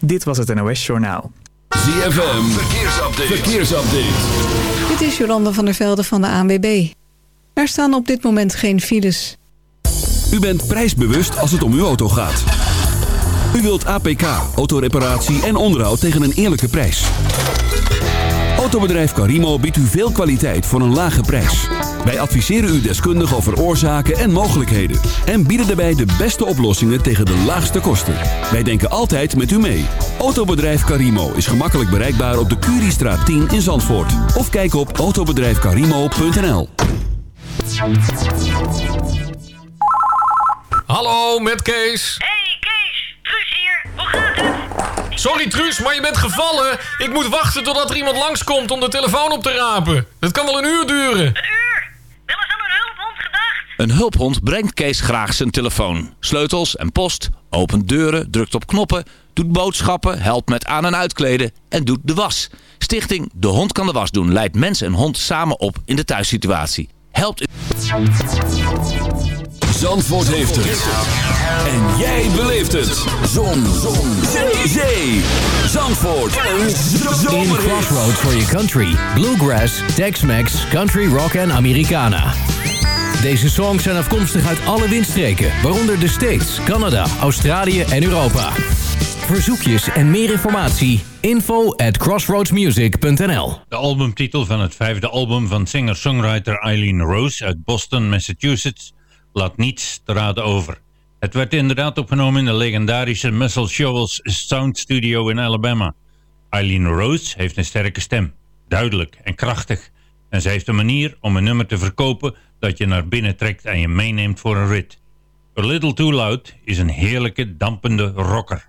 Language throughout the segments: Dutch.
Dit was het NOS Journaal. ZFM. Verkeersupdate. Verkeersupdate. Dit is Jolanda van der Velde van de ANWB. Er staan op dit moment geen files. U bent prijsbewust als het om uw auto gaat. U wilt APK, autoreparatie en onderhoud tegen een eerlijke prijs. Autobedrijf Carimo biedt u veel kwaliteit voor een lage prijs. Wij adviseren u deskundig over oorzaken en mogelijkheden. En bieden daarbij de beste oplossingen tegen de laagste kosten. Wij denken altijd met u mee. Autobedrijf Carimo is gemakkelijk bereikbaar op de Curiestraat 10 in Zandvoort. Of kijk op autobedrijfcarimo.nl Hallo, met Kees. Hey Kees, Truus hier. Hoe gaat het? Sorry Truus, maar je bent gevallen. Ik moet wachten totdat er iemand langskomt om de telefoon op te rapen. Dat kan wel een uur duren. Een uur? Wel eens aan een hulphond gedacht? Een hulphond brengt Kees graag zijn telefoon. Sleutels en post, opent deuren, drukt op knoppen, doet boodschappen, helpt met aan- en uitkleden en doet de was. Stichting De Hond kan de was doen leidt mens en hond samen op in de thuissituatie. Helpt u... Zandvoort heeft het. En jij beleeft het. Zon. Zon. Zee. Zee. Zandvoort. Een In Crossroads for your country. Bluegrass, Tex-Mex, Country Rock en Americana. Deze songs zijn afkomstig uit alle windstreken, waaronder de States, Canada, Australië en Europa. Verzoekjes en meer informatie, info at crossroadsmusic.nl De albumtitel van het vijfde album van singer-songwriter Eileen Rose uit Boston, Massachusetts, laat niets te raden over. Het werd inderdaad opgenomen in de legendarische Muscle Shoals Sound Studio in Alabama. Eileen Rose heeft een sterke stem, duidelijk en krachtig. En ze heeft een manier om een nummer te verkopen dat je naar binnen trekt en je meeneemt voor een rit. A Little Too Loud is een heerlijke, dampende rocker.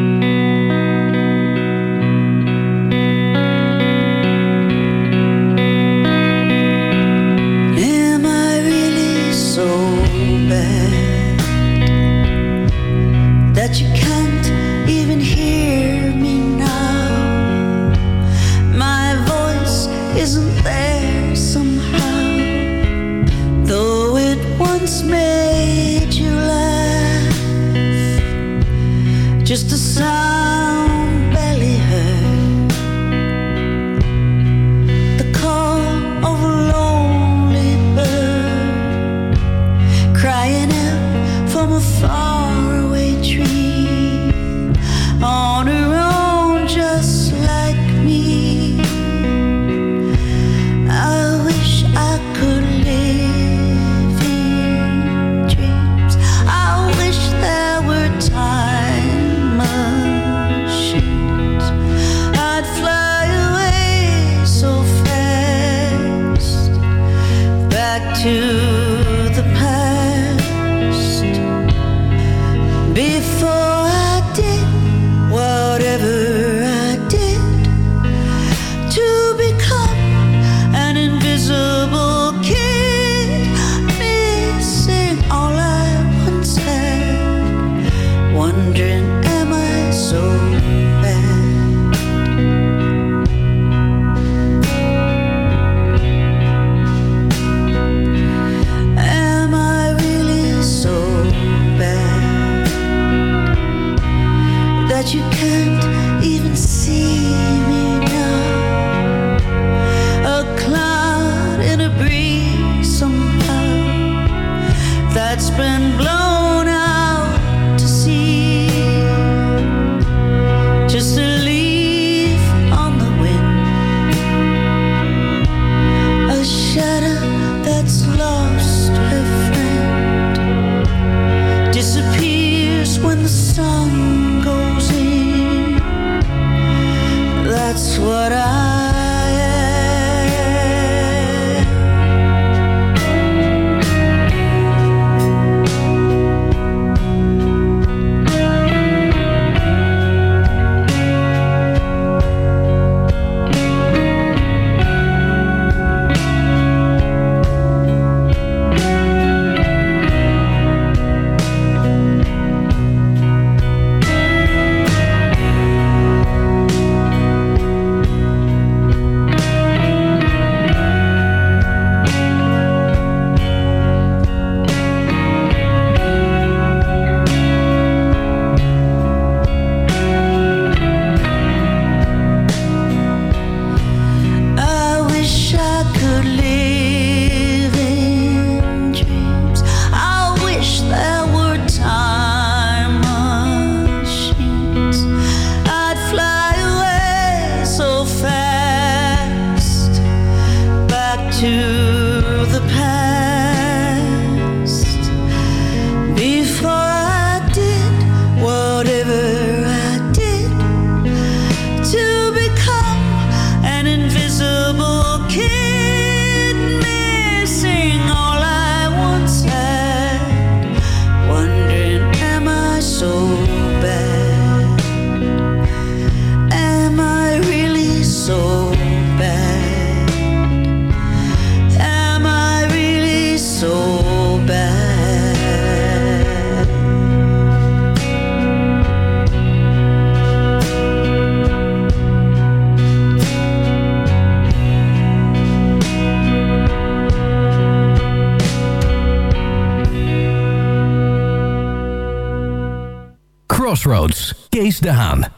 Crossroads, Kees de Haan.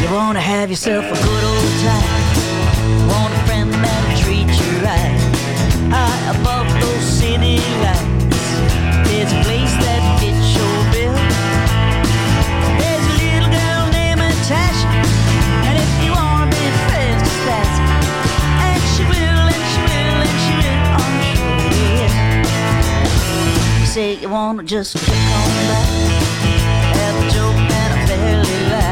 You wanna have yourself a good old time say you wanna just kick on back. Have a joke and I barely laugh.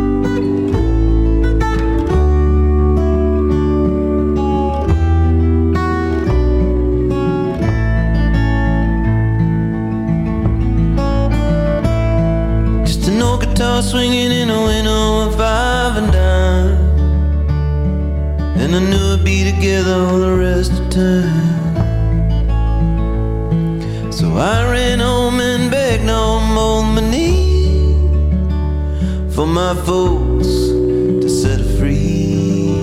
Guitar swinging in a window of five and dime. And I knew I'd be together all the rest of time. So I ran home and begged on both my knees for my folks to set free.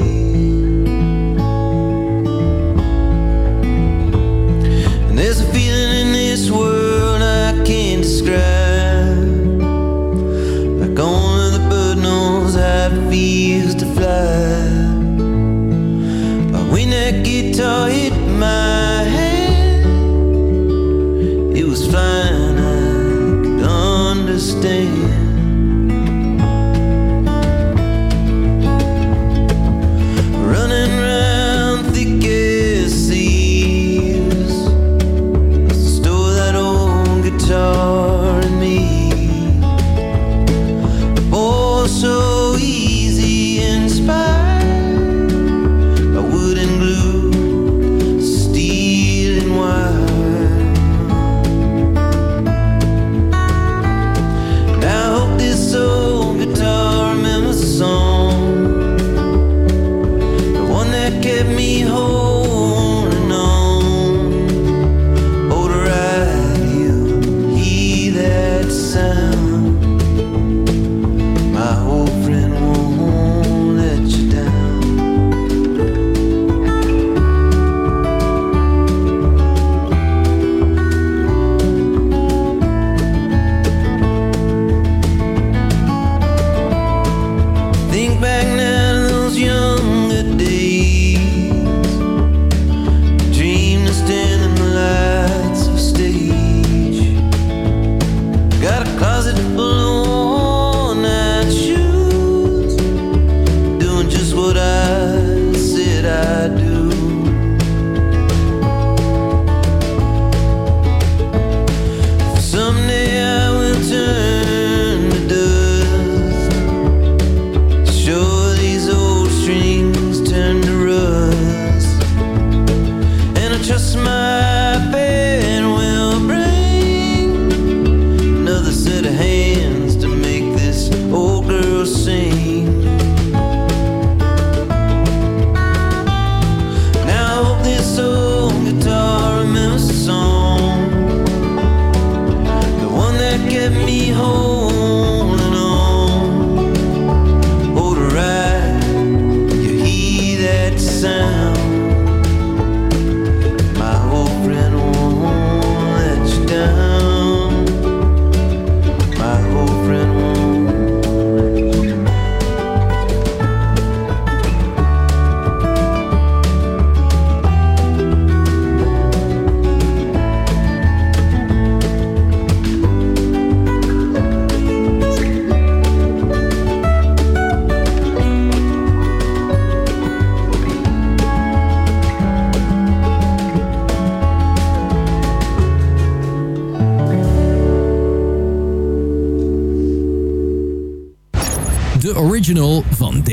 And there's a feeling in this world I can't describe. stay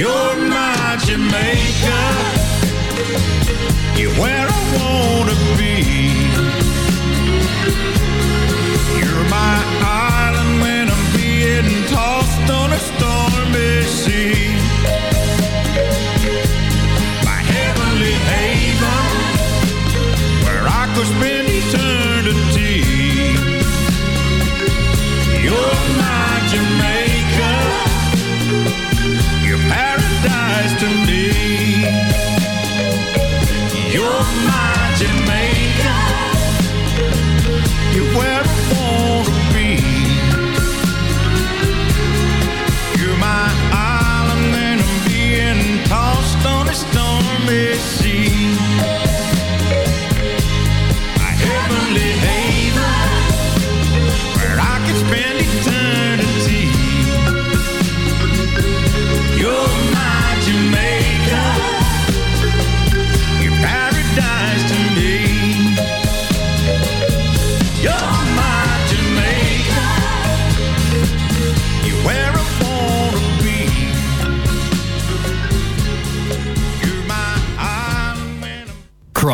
You're my Jamaica. You're where I wanna be. You're my island when I'm being tossed on a stormy sea. My heavenly haven, where I could spend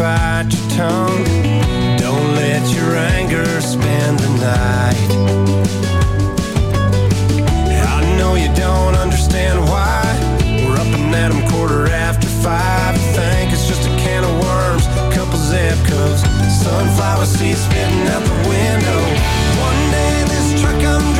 bite your tongue. Don't let your anger spend the night. I know you don't understand why We're up and at 'em quarter after five You think it's just a can of worms, a couple Zebcos Sunflower seeds spitting out the window One day this truck I'm driving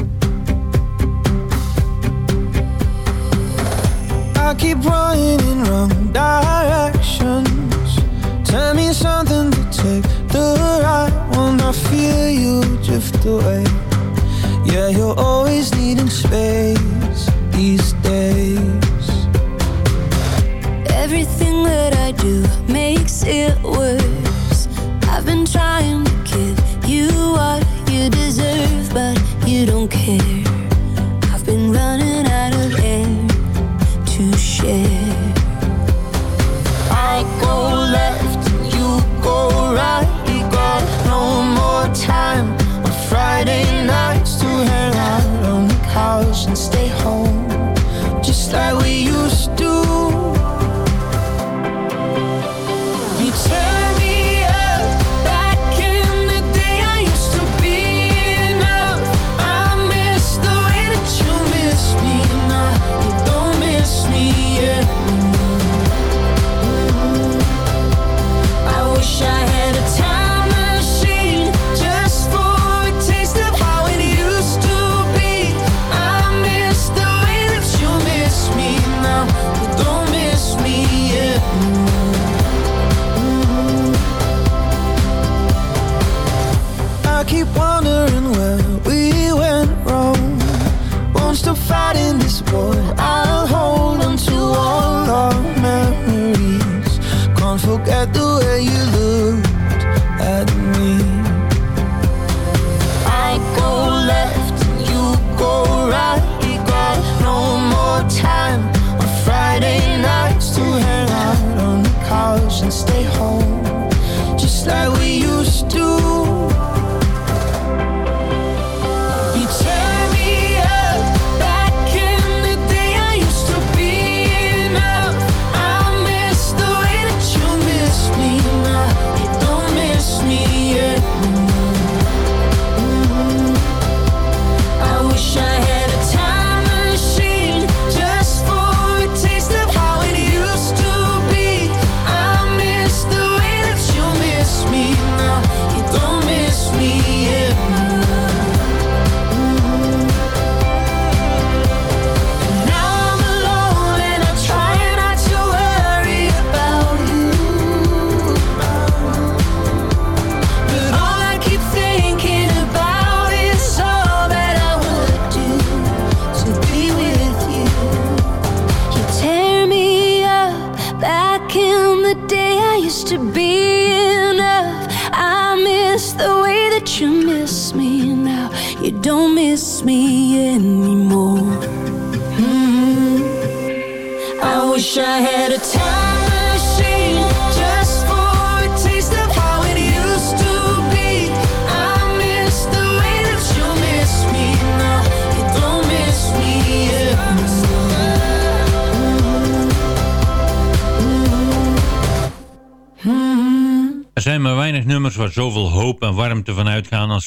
I keep running in wrong directions. Tell me something to take the right one. I feel you drift away. Yeah, you're always needing space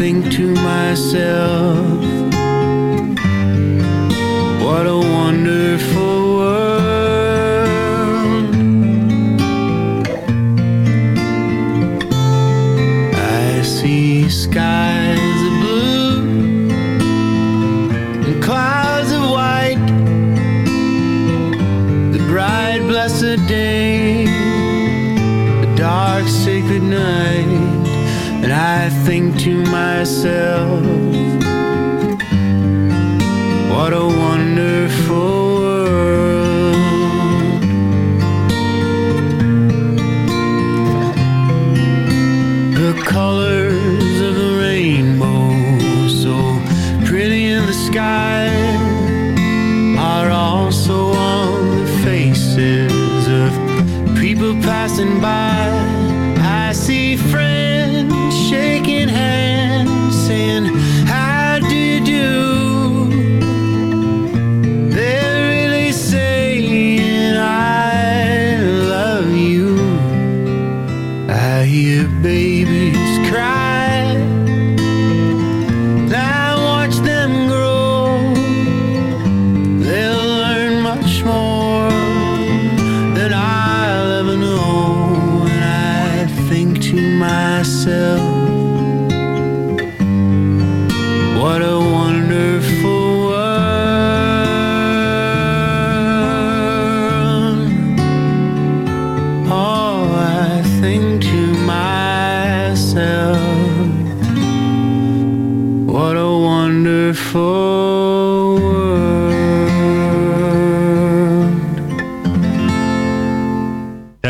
think to myself. myself.